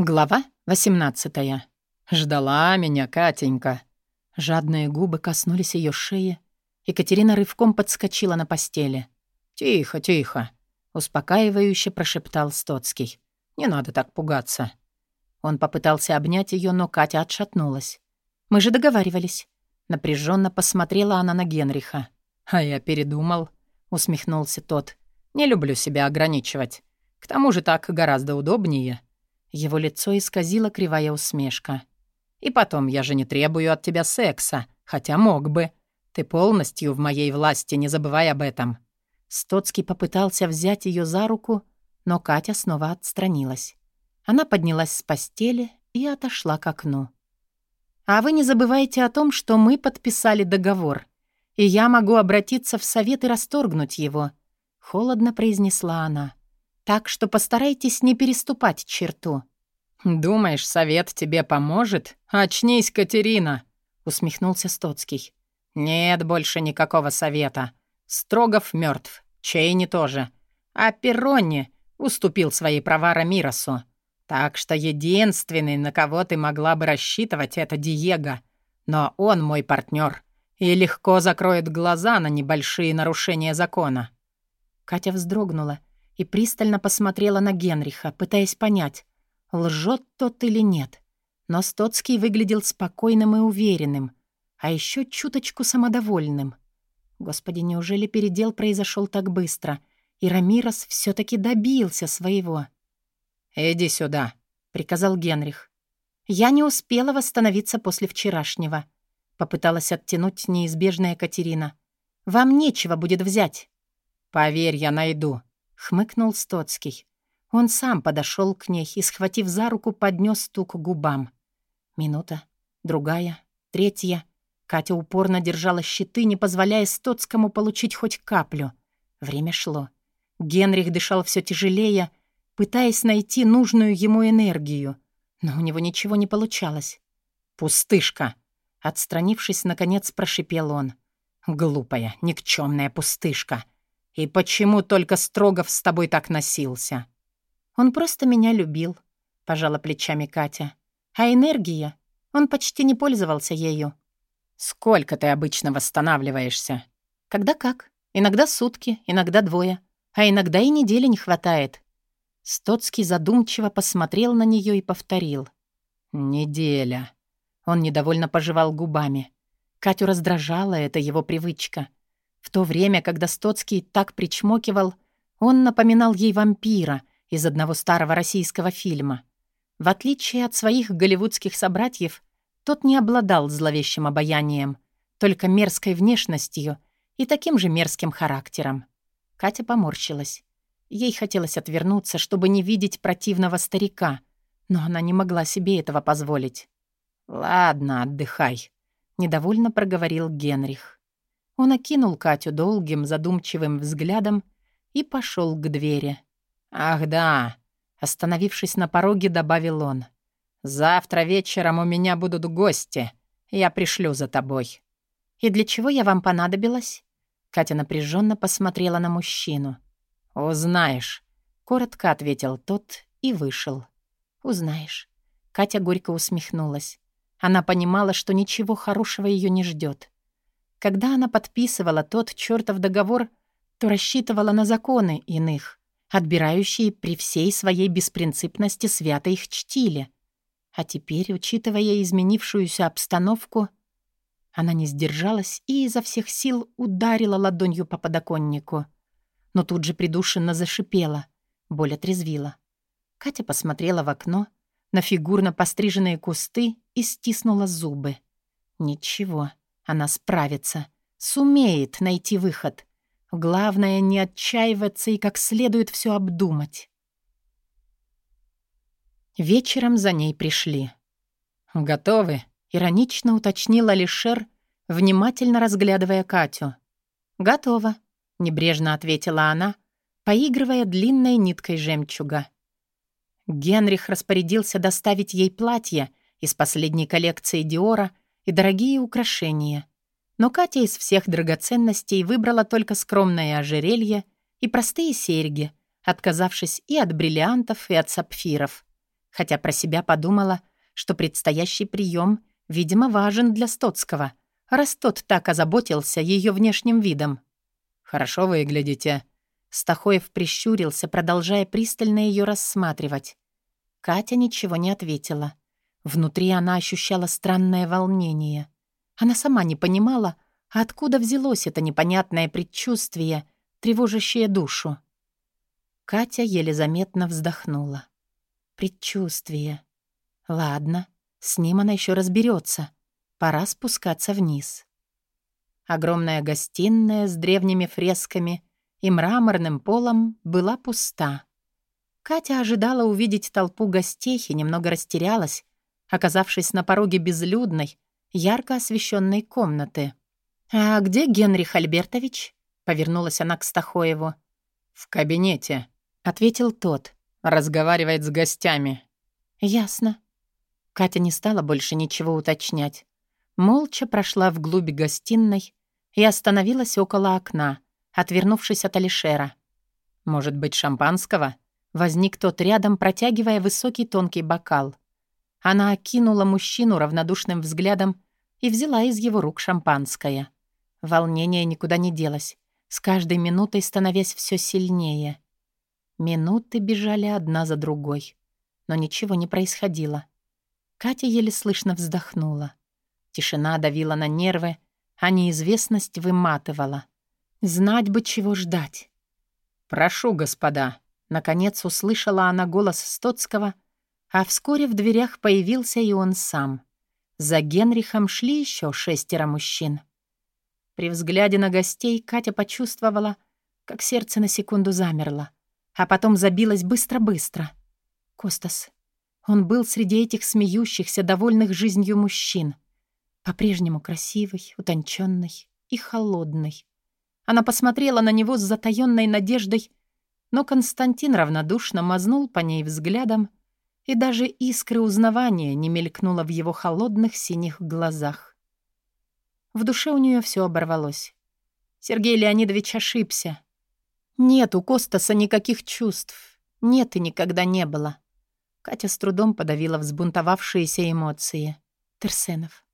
Глава 18. Ждала меня Катенька. Жадные губы коснулись ее шеи. Екатерина рывком подскочила на постели. «Тихо, тихо», — успокаивающе прошептал Стоцкий. «Не надо так пугаться». Он попытался обнять ее, но Катя отшатнулась. «Мы же договаривались». Напряженно посмотрела она на Генриха. «А я передумал», — усмехнулся тот. «Не люблю себя ограничивать. К тому же так гораздо удобнее». Его лицо исказило кривая усмешка. «И потом, я же не требую от тебя секса, хотя мог бы. Ты полностью в моей власти, не забывай об этом». Стоцкий попытался взять ее за руку, но Катя снова отстранилась. Она поднялась с постели и отошла к окну. «А вы не забывайте о том, что мы подписали договор, и я могу обратиться в совет и расторгнуть его», — холодно произнесла она. Так что постарайтесь не переступать черту». «Думаешь, совет тебе поможет? Очнись, Катерина!» — усмехнулся Стоцкий. «Нет больше никакого совета. Строгов мертв, Чейни тоже. А Перронни уступил свои права Рамиросу. Так что единственный, на кого ты могла бы рассчитывать, это Диего. Но он мой партнер и легко закроет глаза на небольшие нарушения закона». Катя вздрогнула и пристально посмотрела на Генриха, пытаясь понять, лжет тот или нет. Но Стоцкий выглядел спокойным и уверенным, а еще чуточку самодовольным. Господи, неужели передел произошел так быстро, и Рамирос все таки добился своего? «Иди сюда», — приказал Генрих. «Я не успела восстановиться после вчерашнего», — попыталась оттянуть неизбежная Катерина. «Вам нечего будет взять». «Поверь, я найду», хмыкнул Стоцкий. Он сам подошел к ней и, схватив за руку, поднес стук к губам. Минута, другая, третья. Катя упорно держала щиты, не позволяя Стоцкому получить хоть каплю. Время шло. Генрих дышал все тяжелее, пытаясь найти нужную ему энергию. Но у него ничего не получалось. «Пустышка!» Отстранившись, наконец прошипел он. «Глупая, никчемная пустышка!» И почему только Строгов с тобой так носился? Он просто меня любил, пожала плечами Катя. А энергия? Он почти не пользовался ею. Сколько ты обычно восстанавливаешься? Когда как. Иногда сутки, иногда двое. А иногда и недели не хватает. Стоцкий задумчиво посмотрел на нее и повторил. «Неделя». Он недовольно пожевал губами. Катю раздражала эта его привычка. В то время, когда Стоцкий так причмокивал, он напоминал ей вампира из одного старого российского фильма. В отличие от своих голливудских собратьев, тот не обладал зловещим обаянием, только мерзкой внешностью и таким же мерзким характером. Катя поморщилась. Ей хотелось отвернуться, чтобы не видеть противного старика, но она не могла себе этого позволить. «Ладно, отдыхай», — недовольно проговорил Генрих. Он окинул Катю долгим, задумчивым взглядом и пошел к двери. «Ах да!» — остановившись на пороге, добавил он. «Завтра вечером у меня будут гости. Я пришлю за тобой». «И для чего я вам понадобилась?» Катя напряженно посмотрела на мужчину. «Узнаешь», — коротко ответил тот и вышел. «Узнаешь». Катя горько усмехнулась. Она понимала, что ничего хорошего ее не ждет. Когда она подписывала тот чертов договор, то рассчитывала на законы иных, отбирающие при всей своей беспринципности свято их чтили. А теперь, учитывая изменившуюся обстановку, она не сдержалась и изо всех сил ударила ладонью по подоконнику. Но тут же придушенно зашипела, боль отрезвила. Катя посмотрела в окно, на фигурно постриженные кусты и стиснула зубы. Ничего. Она справится, сумеет найти выход. Главное, не отчаиваться и как следует все обдумать. Вечером за ней пришли. «Готовы?» — иронично уточнил Алишер, внимательно разглядывая Катю. «Готово», — небрежно ответила она, поигрывая длинной ниткой жемчуга. Генрих распорядился доставить ей платье из последней коллекции Диора и дорогие украшения. Но Катя из всех драгоценностей выбрала только скромное ожерелье и простые серьги, отказавшись и от бриллиантов, и от сапфиров. хотя про себя подумала, что предстоящий прием, видимо, важен для Стоцкого, раз тот так озаботился ее внешним видом. «Хорошо выглядите». Стахоев прищурился, продолжая пристально ее рассматривать. Катя ничего не ответила. Внутри она ощущала странное волнение. Она сама не понимала, откуда взялось это непонятное предчувствие, тревожащее душу. Катя еле заметно вздохнула. Предчувствие. Ладно, с ним она еще разберется. Пора спускаться вниз. Огромная гостиная с древними фресками и мраморным полом была пуста. Катя ожидала увидеть толпу гостей и немного растерялась, оказавшись на пороге безлюдной, ярко освещенной комнаты. «А где Генрих Альбертович?» — повернулась она к Стахоеву. «В кабинете», — ответил тот. Разговаривает с гостями. Ясно. Катя не стала больше ничего уточнять. Молча прошла вглубь гостиной и остановилась около окна, отвернувшись от Алишера. «Может быть, шампанского?» Возник тот рядом, протягивая высокий тонкий бокал. Она окинула мужчину равнодушным взглядом и взяла из его рук шампанское. Волнение никуда не делось, с каждой минутой становясь все сильнее. Минуты бежали одна за другой, но ничего не происходило. Катя еле слышно вздохнула. Тишина давила на нервы, а неизвестность выматывала. Знать бы, чего ждать. «Прошу, господа!» Наконец услышала она голос Стоцкого, а вскоре в дверях появился и он сам. За Генрихом шли еще шестеро мужчин. При взгляде на гостей Катя почувствовала, как сердце на секунду замерло а потом забилась быстро-быстро. Костас. Он был среди этих смеющихся, довольных жизнью мужчин. По-прежнему красивый, утонченный и холодный. Она посмотрела на него с затаённой надеждой, но Константин равнодушно мазнул по ней взглядом, и даже искры узнавания не мелькнуло в его холодных синих глазах. В душе у нее все оборвалось. Сергей Леонидович ошибся. Нет у Костаса никаких чувств. Нет и никогда не было. Катя с трудом подавила взбунтовавшиеся эмоции. Терсенов.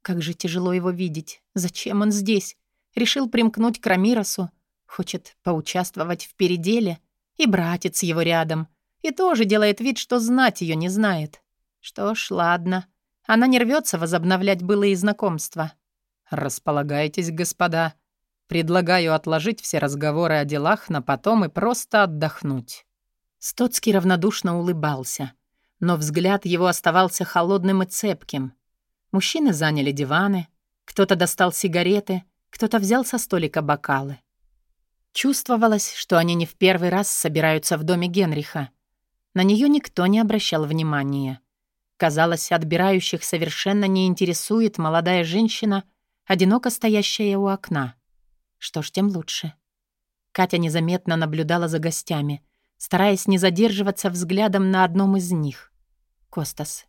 Как же тяжело его видеть. Зачем он здесь? Решил примкнуть к Рамиросу. Хочет поучаствовать в переделе. И братец его рядом. И тоже делает вид, что знать ее не знает. Что ж, ладно. Она не рвется возобновлять былые знакомства. «Располагайтесь, господа», Предлагаю отложить все разговоры о делах на потом и просто отдохнуть». Стоцкий равнодушно улыбался, но взгляд его оставался холодным и цепким. Мужчины заняли диваны, кто-то достал сигареты, кто-то взял со столика бокалы. Чувствовалось, что они не в первый раз собираются в доме Генриха. На нее никто не обращал внимания. Казалось, отбирающих совершенно не интересует молодая женщина, одиноко стоящая у окна. Что ж, тем лучше. Катя незаметно наблюдала за гостями, стараясь не задерживаться взглядом на одном из них. Костас.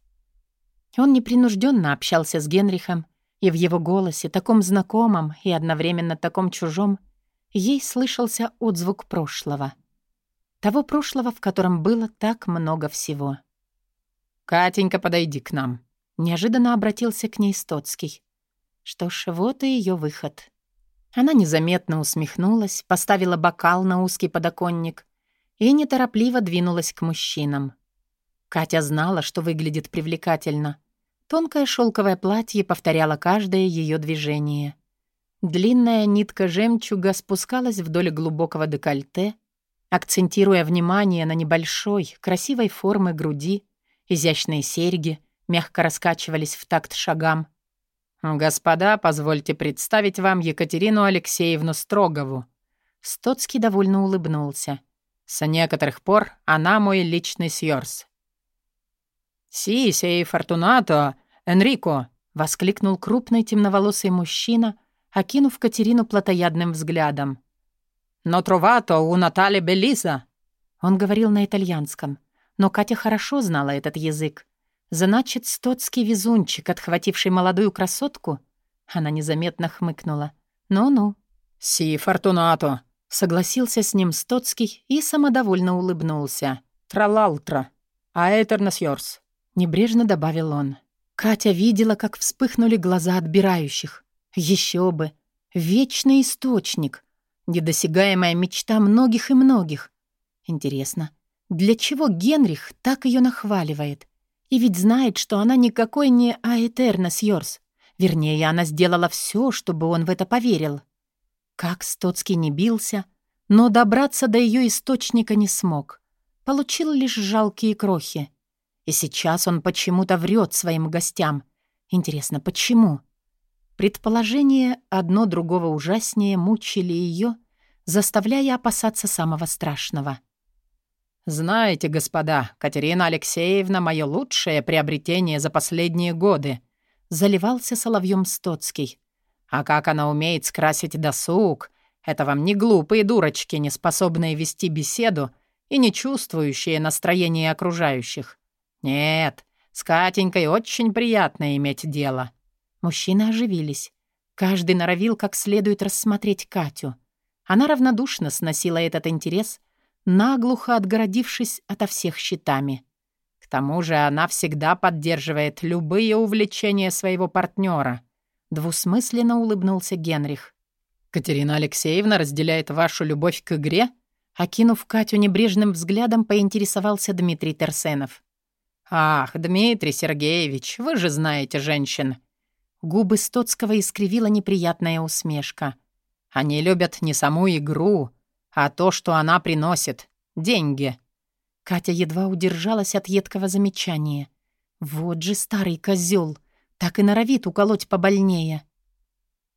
Он непринужденно общался с Генрихом, и в его голосе, таком знакомом и одновременно таком чужом, ей слышался отзвук прошлого. Того прошлого, в котором было так много всего. «Катенька, подойди к нам», — неожиданно обратился к ней Стоцкий. Что ж, вот и ее выход. Она незаметно усмехнулась, поставила бокал на узкий подоконник и неторопливо двинулась к мужчинам. Катя знала, что выглядит привлекательно. Тонкое шелковое платье повторяло каждое ее движение. Длинная нитка жемчуга спускалась вдоль глубокого декольте, акцентируя внимание на небольшой, красивой формы груди, изящные серьги мягко раскачивались в такт шагам, «Господа, позвольте представить вам Екатерину Алексеевну Строгову». Стоцкий довольно улыбнулся. «С некоторых пор она мой личный сьорс». «Си, сей фортунато, Энрико!» — воскликнул крупный темноволосый мужчина, окинув Катерину плотоядным взглядом. «Но тровато у Натали Белиза!» Он говорил на итальянском, но Катя хорошо знала этот язык. Значит, стотский везунчик, отхвативший молодую красотку? Она незаметно хмыкнула. Ну-ну. «Си фортунато», — согласился с ним Стоцкий и самодовольно улыбнулся. «Тралалтра». «Аэтернос Йорс», — небрежно добавил он. Катя видела, как вспыхнули глаза отбирающих. Еще бы! Вечный источник. Недосягаемая мечта многих и многих. Интересно, для чего Генрих так ее нахваливает? И ведь знает, что она никакой не Аэтернос Йорс. Вернее, она сделала все, чтобы он в это поверил. Как Стоцкий не бился, но добраться до ее источника не смог. Получил лишь жалкие крохи. И сейчас он почему-то врет своим гостям. Интересно, почему? Предположения одно другого ужаснее мучили ее, заставляя опасаться самого страшного. «Знаете, господа, Катерина Алексеевна — мое лучшее приобретение за последние годы», — заливался соловьем Стоцкий. «А как она умеет скрасить досуг! Это вам не глупые дурочки, не способные вести беседу и не чувствующие настроение окружающих. Нет, с Катенькой очень приятно иметь дело». Мужчины оживились. Каждый норовил как следует рассмотреть Катю. Она равнодушно сносила этот интерес, наглухо отгородившись ото всех щитами. К тому же она всегда поддерживает любые увлечения своего партнера. Двусмысленно улыбнулся Генрих. «Катерина Алексеевна разделяет вашу любовь к игре?» Окинув Катю небрежным взглядом, поинтересовался Дмитрий Терсенов. «Ах, Дмитрий Сергеевич, вы же знаете женщин. Губы Стоцкого искривила неприятная усмешка. «Они любят не саму игру, а то, что она приносит. Деньги». Катя едва удержалась от едкого замечания. «Вот же старый козел, так и норовит уколоть побольнее».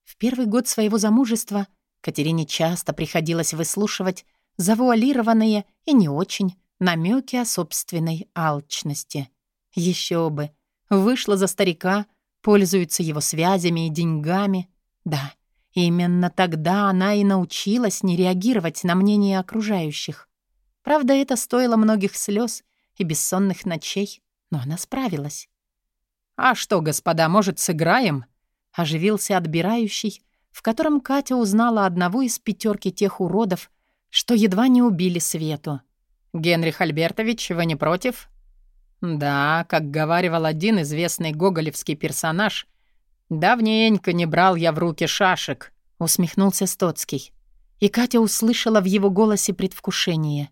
В первый год своего замужества Катерине часто приходилось выслушивать завуалированные и не очень намеки о собственной алчности. Еще бы, вышла за старика, пользуется его связями и деньгами. Да, именно тогда она и научилась не реагировать на мнение окружающих. Правда, это стоило многих слез и бессонных ночей, но она справилась. «А что, господа, может, сыграем?» — оживился отбирающий, в котором Катя узнала одного из пятерки тех уродов, что едва не убили Свету. «Генрих Альбертович, вы не против?» Да, как говаривал один известный гоголевский персонаж, «Давненько не брал я в руки шашек», — усмехнулся Стоцкий. И Катя услышала в его голосе предвкушение.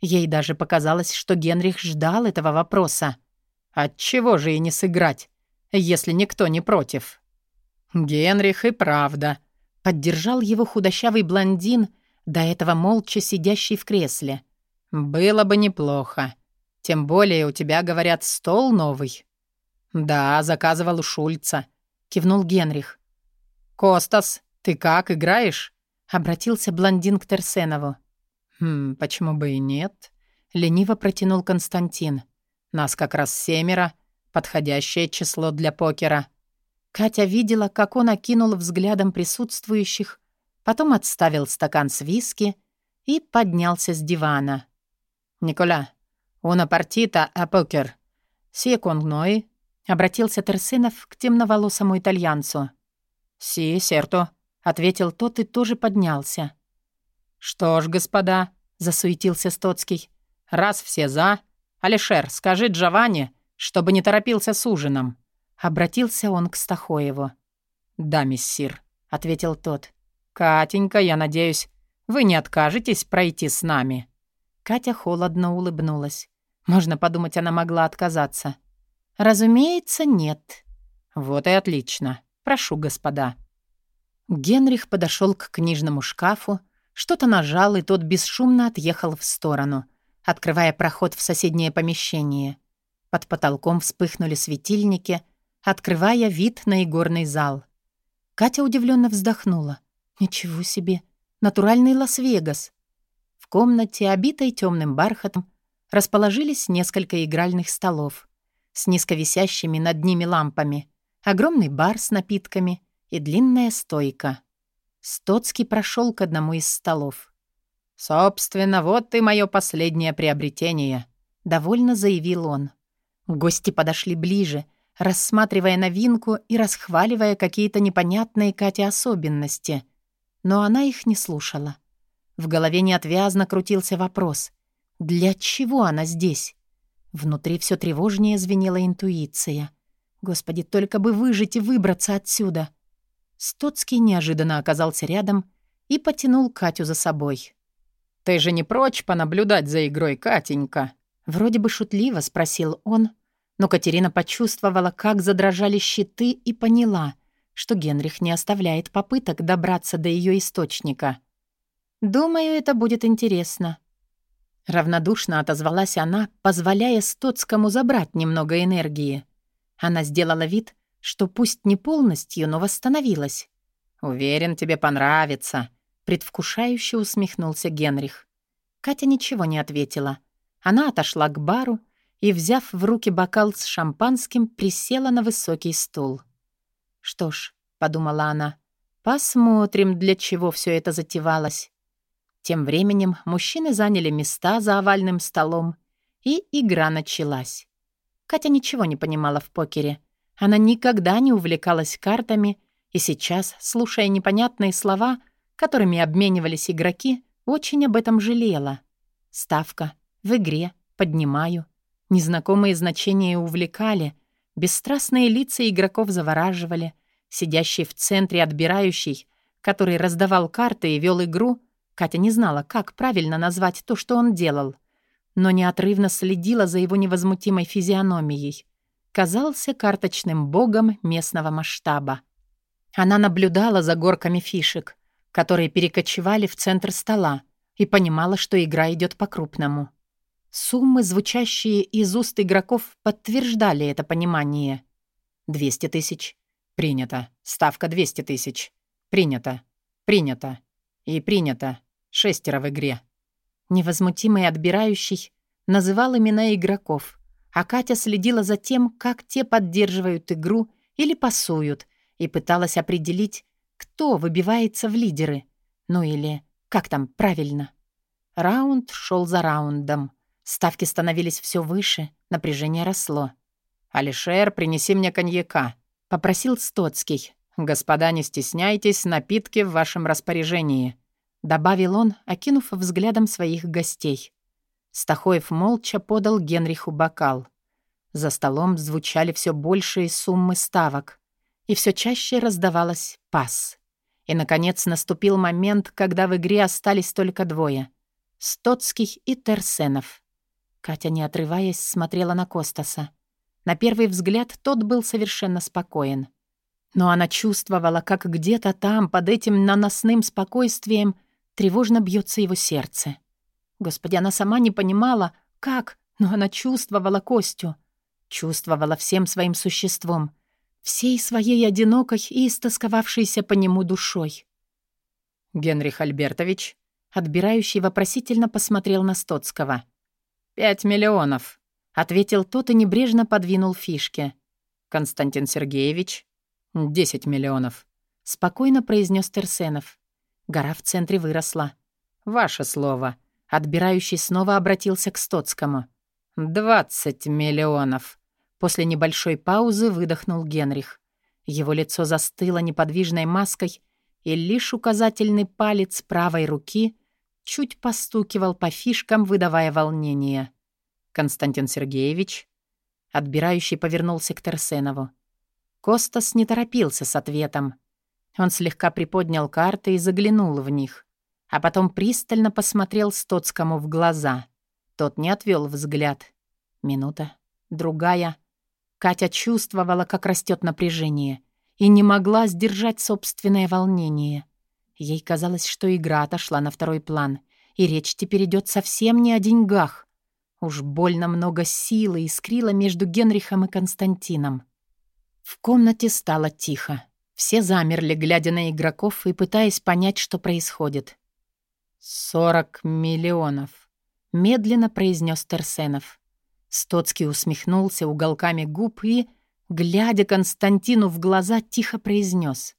Ей даже показалось, что Генрих ждал этого вопроса. «Отчего же и не сыграть, если никто не против?» «Генрих и правда», — поддержал его худощавый блондин, до этого молча сидящий в кресле. «Было бы неплохо. Тем более у тебя, говорят, стол новый». «Да, заказывал у Шульца», — кивнул Генрих. «Костас, ты как, играешь?» — обратился блондин к Терсенову. «Хм, почему бы и нет?» — лениво протянул Константин. «Нас как раз семеро, подходящее число для покера». Катя видела, как он окинул взглядом присутствующих, потом отставил стакан с виски и поднялся с дивана. «Николя, «Уна партита, а покер. Секундной», — обратился Терсинов к темноволосому итальянцу. «Си, серто», — ответил тот и тоже поднялся. «Что ж, господа», — засуетился Стоцкий, — «раз все за, Алишер, скажи Джованни, чтобы не торопился с ужином». Обратился он к Стахоеву. «Да, миссир», — ответил тот. «Катенька, я надеюсь, вы не откажетесь пройти с нами?» Катя холодно улыбнулась. Можно подумать, она могла отказаться. Разумеется, нет. Вот и отлично. Прошу, господа. Генрих подошел к книжному шкафу, что-то нажал, и тот бесшумно отъехал в сторону, открывая проход в соседнее помещение. Под потолком вспыхнули светильники, открывая вид на игорный зал. Катя удивленно вздохнула. «Ничего себе! Натуральный Лас-Вегас!» В комнате, обитой темным бархатом, расположились несколько игральных столов с низковисящими над ними лампами, огромный бар с напитками и длинная стойка. Стоцкий прошел к одному из столов. «Собственно, вот и мое последнее приобретение», — довольно заявил он. Гости подошли ближе, рассматривая новинку и расхваливая какие-то непонятные Кате особенности. Но она их не слушала. В голове неотвязно крутился вопрос — для чего она здесь? Внутри все тревожнее звенела интуиция. Господи, только бы выжить и выбраться отсюда. Стоцкий неожиданно оказался рядом и потянул Катю за собой. «Ты же не прочь понаблюдать за игрой, Катенька?» Вроде бы шутливо спросил он, но Катерина почувствовала, как задрожали щиты и поняла, что Генрих не оставляет попыток добраться до ее источника. «Думаю, это будет интересно». Равнодушно отозвалась она, позволяя Стоцкому забрать немного энергии. Она сделала вид, что пусть не полностью, но восстановилась. «Уверен, тебе понравится», — предвкушающе усмехнулся Генрих. Катя ничего не ответила. Она отошла к бару и, взяв в руки бокал с шампанским, присела на высокий стул. «Что ж», — подумала она, — «посмотрим, для чего все это затевалось». Тем временем мужчины заняли места за овальным столом, и игра началась. Катя ничего не понимала в покере. Она никогда не увлекалась картами, и сейчас, слушая непонятные слова, которыми обменивались игроки, очень об этом жалела. Ставка. В игре. Поднимаю. Незнакомые значения увлекали, бесстрастные лица игроков завораживали, сидящий в центре отбирающий, который раздавал карты и вел игру, Катя не знала, как правильно назвать то, что он делал, но неотрывно следила за его невозмутимой физиономией. Казался карточным богом местного масштаба. Она наблюдала за горками фишек, которые перекочевали в центр стола, и понимала, что игра идет по-крупному. Суммы, звучащие из уст игроков, подтверждали это понимание. 200 тысяч. Принято. Ставка 200 тысяч. Принято. Принято. И принято. Шестеро в игре. Невозмутимый отбирающий называл имена игроков, а Катя следила за тем, как те поддерживают игру или пасуют, и пыталась определить, кто выбивается в лидеры. Ну или как там правильно. Раунд шел за раундом. Ставки становились все выше, напряжение росло. «Алишер, принеси мне коньяка», — попросил Стоцкий. «Господа, не стесняйтесь, напитки в вашем распоряжении», — добавил он, окинув взглядом своих гостей. Стахоев молча подал Генриху бокал. За столом звучали все большие суммы ставок, и все чаще раздавалось «пас». И, наконец, наступил момент, когда в игре остались только двое — Стоцкий и Терсенов. Катя, не отрываясь, смотрела на Костаса. На первый взгляд тот был совершенно спокоен. Но она чувствовала, как где-то там, под этим наносным спокойствием, тревожно бьется его сердце. Господи, она сама не понимала, как, но она чувствовала Костю. Чувствовала всем своим существом, всей своей одинокой и истосковавшейся по нему душой. «Генрих Альбертович?» Отбирающий вопросительно посмотрел на Стоцкого. «Пять миллионов», — ответил тот и небрежно подвинул фишки. «Константин Сергеевич?» «Десять миллионов», — спокойно произнес Терсенов. Гора в центре выросла. «Ваше слово». Отбирающий снова обратился к Стоцкому. «Двадцать миллионов». После небольшой паузы выдохнул Генрих. Его лицо застыло неподвижной маской, и лишь указательный палец правой руки чуть постукивал по фишкам, выдавая волнение. «Константин Сергеевич?» Отбирающий повернулся к Терсенову. Костас не торопился с ответом. Он слегка приподнял карты и заглянул в них, а потом пристально посмотрел Стоцкому в глаза. Тот не отвел взгляд. Минута, другая. Катя чувствовала, как растет напряжение, и не могла сдержать собственное волнение — Ей казалось, что игра отошла на второй план, и речь теперь идет совсем не о деньгах. Уж больно много силы искрило между Генрихом и Константином. В комнате стало тихо. Все замерли, глядя на игроков и пытаясь понять, что происходит. «Сорок миллионов», — медленно произнес Терсенов. Стоцкий усмехнулся уголками губ и, глядя Константину в глаза, тихо произнес: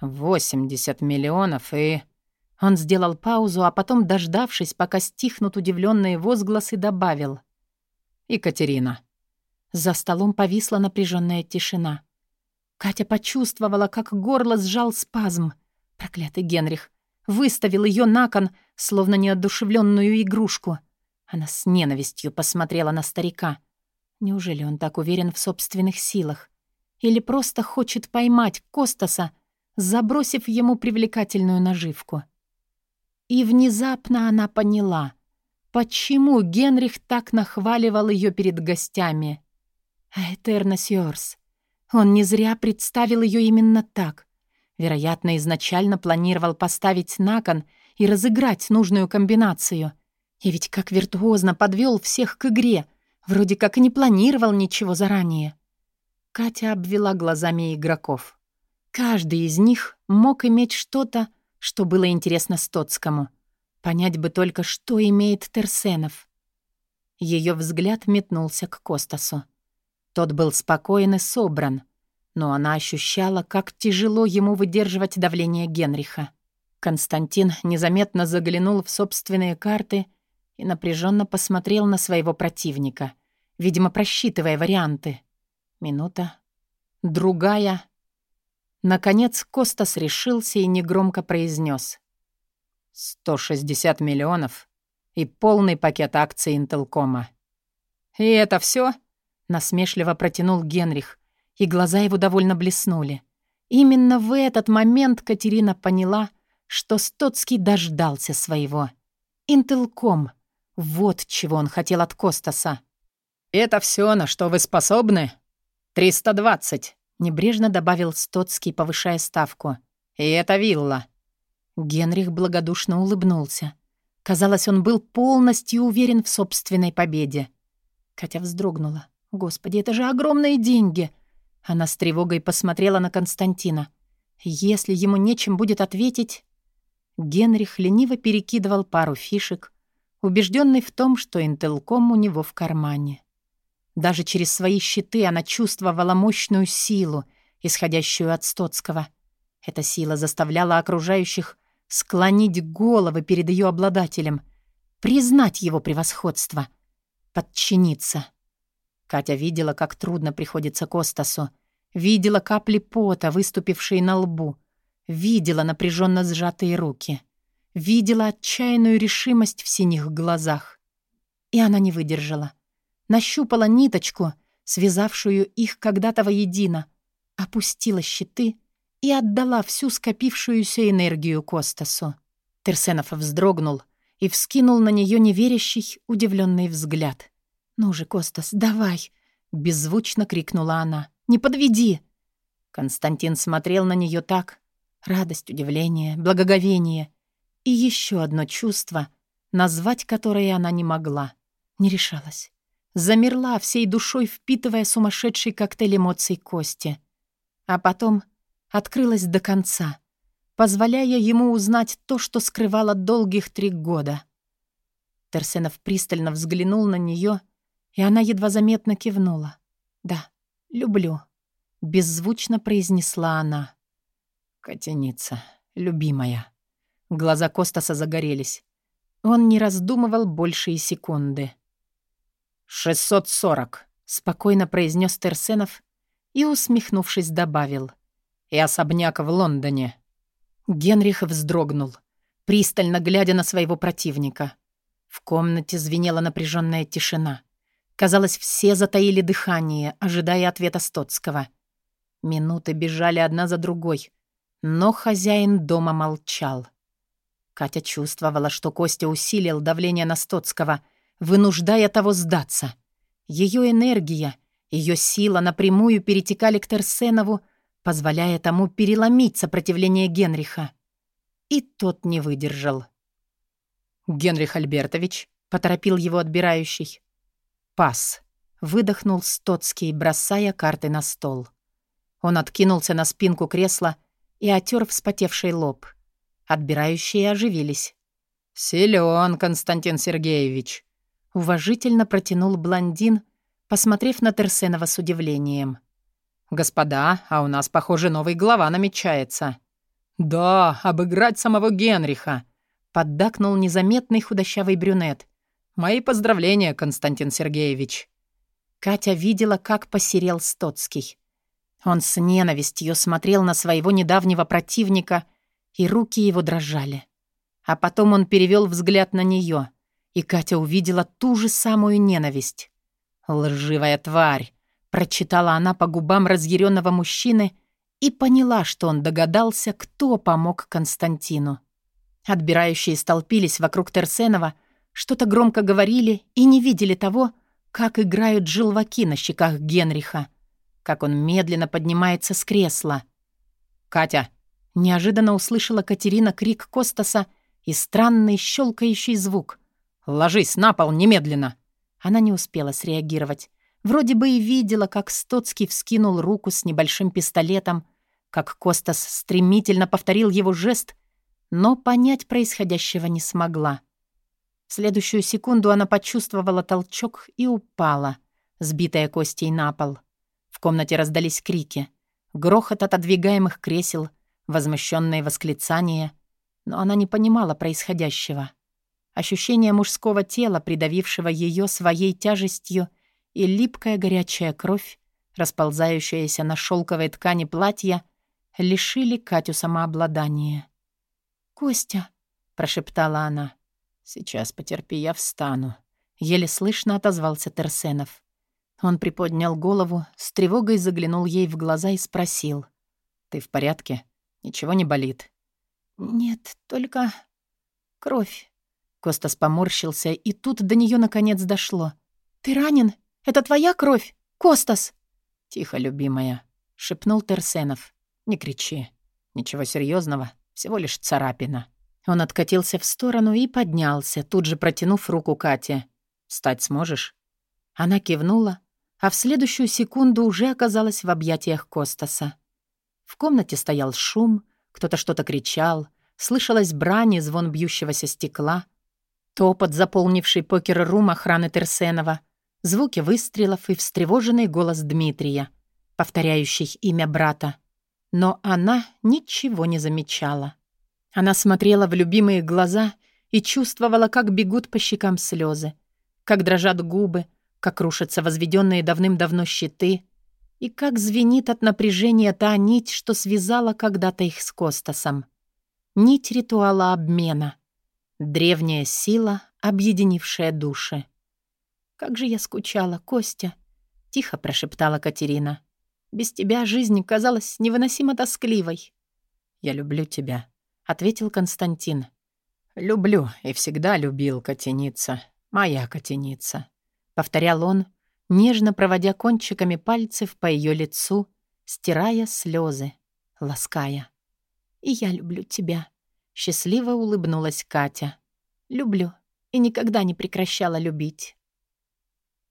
«Восемьдесят миллионов и...» Он сделал паузу, а потом, дождавшись, пока стихнут удивленные возгласы, добавил. «Екатерина». За столом повисла напряженная тишина. Катя почувствовала, как горло сжал спазм. Проклятый Генрих. Выставил ее на кон, словно неодушевленную игрушку. Она с ненавистью посмотрела на старика. Неужели он так уверен в собственных силах? Или просто хочет поймать Костаса, забросив ему привлекательную наживку? И внезапно она поняла, почему Генрих так нахваливал ее перед гостями. «Аэтернос Йорс». Он не зря представил ее именно так. Вероятно, изначально планировал поставить на кон и разыграть нужную комбинацию. И ведь как виртуозно подвел всех к игре, вроде как и не планировал ничего заранее. Катя обвела глазами игроков. Каждый из них мог иметь что-то, что было интересно Стоцкому. Понять бы только, что имеет Терсенов. Ее взгляд метнулся к Костасу. Тот был спокоен и собран, но она ощущала, как тяжело ему выдерживать давление Генриха. Константин незаметно заглянул в собственные карты и напряженно посмотрел на своего противника, видимо, просчитывая варианты. Минута. Другая. Наконец Костас решился и негромко произнес: «160 миллионов и полный пакет акций Интелкома». «И это все? Насмешливо протянул Генрих, и глаза его довольно блеснули. Именно в этот момент Катерина поняла, что Стоцкий дождался своего. Интелком. Вот чего он хотел от Костаса. «Это все, на что вы способны?» «Триста двадцать», Небрежно добавил Стоцкий, повышая ставку. «И это вилла». Генрих благодушно улыбнулся. Казалось, он был полностью уверен в собственной победе. Катя вздрогнула. «Господи, это же огромные деньги!» Она с тревогой посмотрела на Константина. «Если ему нечем будет ответить...» Генрих лениво перекидывал пару фишек, убежденный в том, что интелком у него в кармане. Даже через свои щиты она чувствовала мощную силу, исходящую от Стоцкого. Эта сила заставляла окружающих склонить головы перед ее обладателем, признать его превосходство, подчиниться. Катя видела, как трудно приходится Костасу, видела капли пота, выступившие на лбу, видела напряженно сжатые руки, видела отчаянную решимость в синих глазах. И она не выдержала — нащупала ниточку, связавшую их когда-то воедино, опустила щиты и отдала всю скопившуюся энергию Костасу. Терсенов вздрогнул и вскинул на нее неверящий, удивленный взгляд. «Ну же, Костас, давай!» — беззвучно крикнула она. «Не подведи!» Константин смотрел на нее так. Радость, удивление, благоговение и еще одно чувство, назвать которое она не могла, не решалась замерла всей душой, впитывая сумасшедший коктейль эмоций Кости. А потом открылась до конца, позволяя ему узнать то, что скрывало долгих три года. Терсенов пристально взглянул на нее, и она едва заметно кивнула. «Да, люблю», — беззвучно произнесла она. «Котеница, любимая». Глаза Костаса загорелись. Он не раздумывал больше и секунды. «Шестьсот сорок», — спокойно произнес Терсенов и, усмехнувшись, добавил. «И особняк в Лондоне». Генрих вздрогнул, пристально глядя на своего противника. В комнате звенела напряженная тишина. Казалось, все затаили дыхание, ожидая ответа Стоцкого. Минуты бежали одна за другой, но хозяин дома молчал. Катя чувствовала, что Костя усилил давление на Стоцкого — вынуждая того сдаться. Ее энергия, ее сила напрямую перетекали к Терсенову, позволяя тому переломить сопротивление Генриха. И тот не выдержал. «Генрих Альбертович», — поторопил его отбирающий. «Пас», — выдохнул Стоцкий, бросая карты на стол. Он откинулся на спинку кресла и отер вспотевший лоб. Отбирающие оживились. «Силён, Константин Сергеевич», Уважительно протянул блондин, посмотрев на Терсенова с удивлением. «Господа, а у нас, похоже, новый глава намечается». «Да, обыграть самого Генриха», — поддакнул незаметный худощавый брюнет. «Мои поздравления, Константин Сергеевич». Катя видела, как посерел Стоцкий. Он с ненавистью смотрел на своего недавнего противника, и руки его дрожали. А потом он перевел взгляд на нее и Катя увидела ту же самую ненависть. «Лживая тварь!» — прочитала она по губам разъяренного мужчины и поняла, что он догадался, кто помог Константину. Отбирающие столпились вокруг Терсенова, что-то громко говорили и не видели того, как играют желваки на щеках Генриха, как он медленно поднимается с кресла. «Катя!» — неожиданно услышала Катерина крик Костаса и странный щелкающий звук. «Ложись на пол немедленно!» Она не успела среагировать. Вроде бы и видела, как Стоцкий вскинул руку с небольшим пистолетом, как Костас стремительно повторил его жест, но понять происходящего не смогла. Следующую секунду она почувствовала толчок и упала, сбитая костей на пол. В комнате раздались крики, грохот отодвигаемых кресел, возмущенные восклицания, но она не понимала происходящего. Ощущение мужского тела, придавившего ее своей тяжестью, и липкая горячая кровь, расползающаяся на шелковой ткани платья, лишили Катю самообладания. «Костя», — прошептала она, — «сейчас потерпи, я встану», — еле слышно отозвался Терсенов. Он приподнял голову, с тревогой заглянул ей в глаза и спросил. «Ты в порядке? Ничего не болит?» «Нет, только кровь». Костас поморщился, и тут до нее наконец дошло. «Ты ранен? Это твоя кровь? Костас!» «Тихо, любимая», — шепнул Терсенов. «Не кричи. Ничего серьезного, всего лишь царапина». Он откатился в сторону и поднялся, тут же протянув руку Кате. «Встать сможешь?» Она кивнула, а в следующую секунду уже оказалась в объятиях Костаса. В комнате стоял шум, кто-то что-то кричал, слышалась брань звон бьющегося стекла — Топот, заполнивший покер-рум охраны Терсенова, звуки выстрелов и встревоженный голос Дмитрия, повторяющий имя брата. Но она ничего не замечала. Она смотрела в любимые глаза и чувствовала, как бегут по щекам слезы, как дрожат губы, как рушатся возведенные давным-давно щиты и как звенит от напряжения та нить, что связала когда-то их с Костасом. Нить ритуала обмена — Древняя сила, объединившая души. «Как же я скучала, Костя!» — тихо прошептала Катерина. «Без тебя жизнь казалась невыносимо тоскливой». «Я люблю тебя», — ответил Константин. «Люблю и всегда любил котеница, моя котеница», — повторял он, нежно проводя кончиками пальцев по ее лицу, стирая слезы, лаская. «И я люблю тебя», Счастливо улыбнулась Катя. «Люблю и никогда не прекращала любить».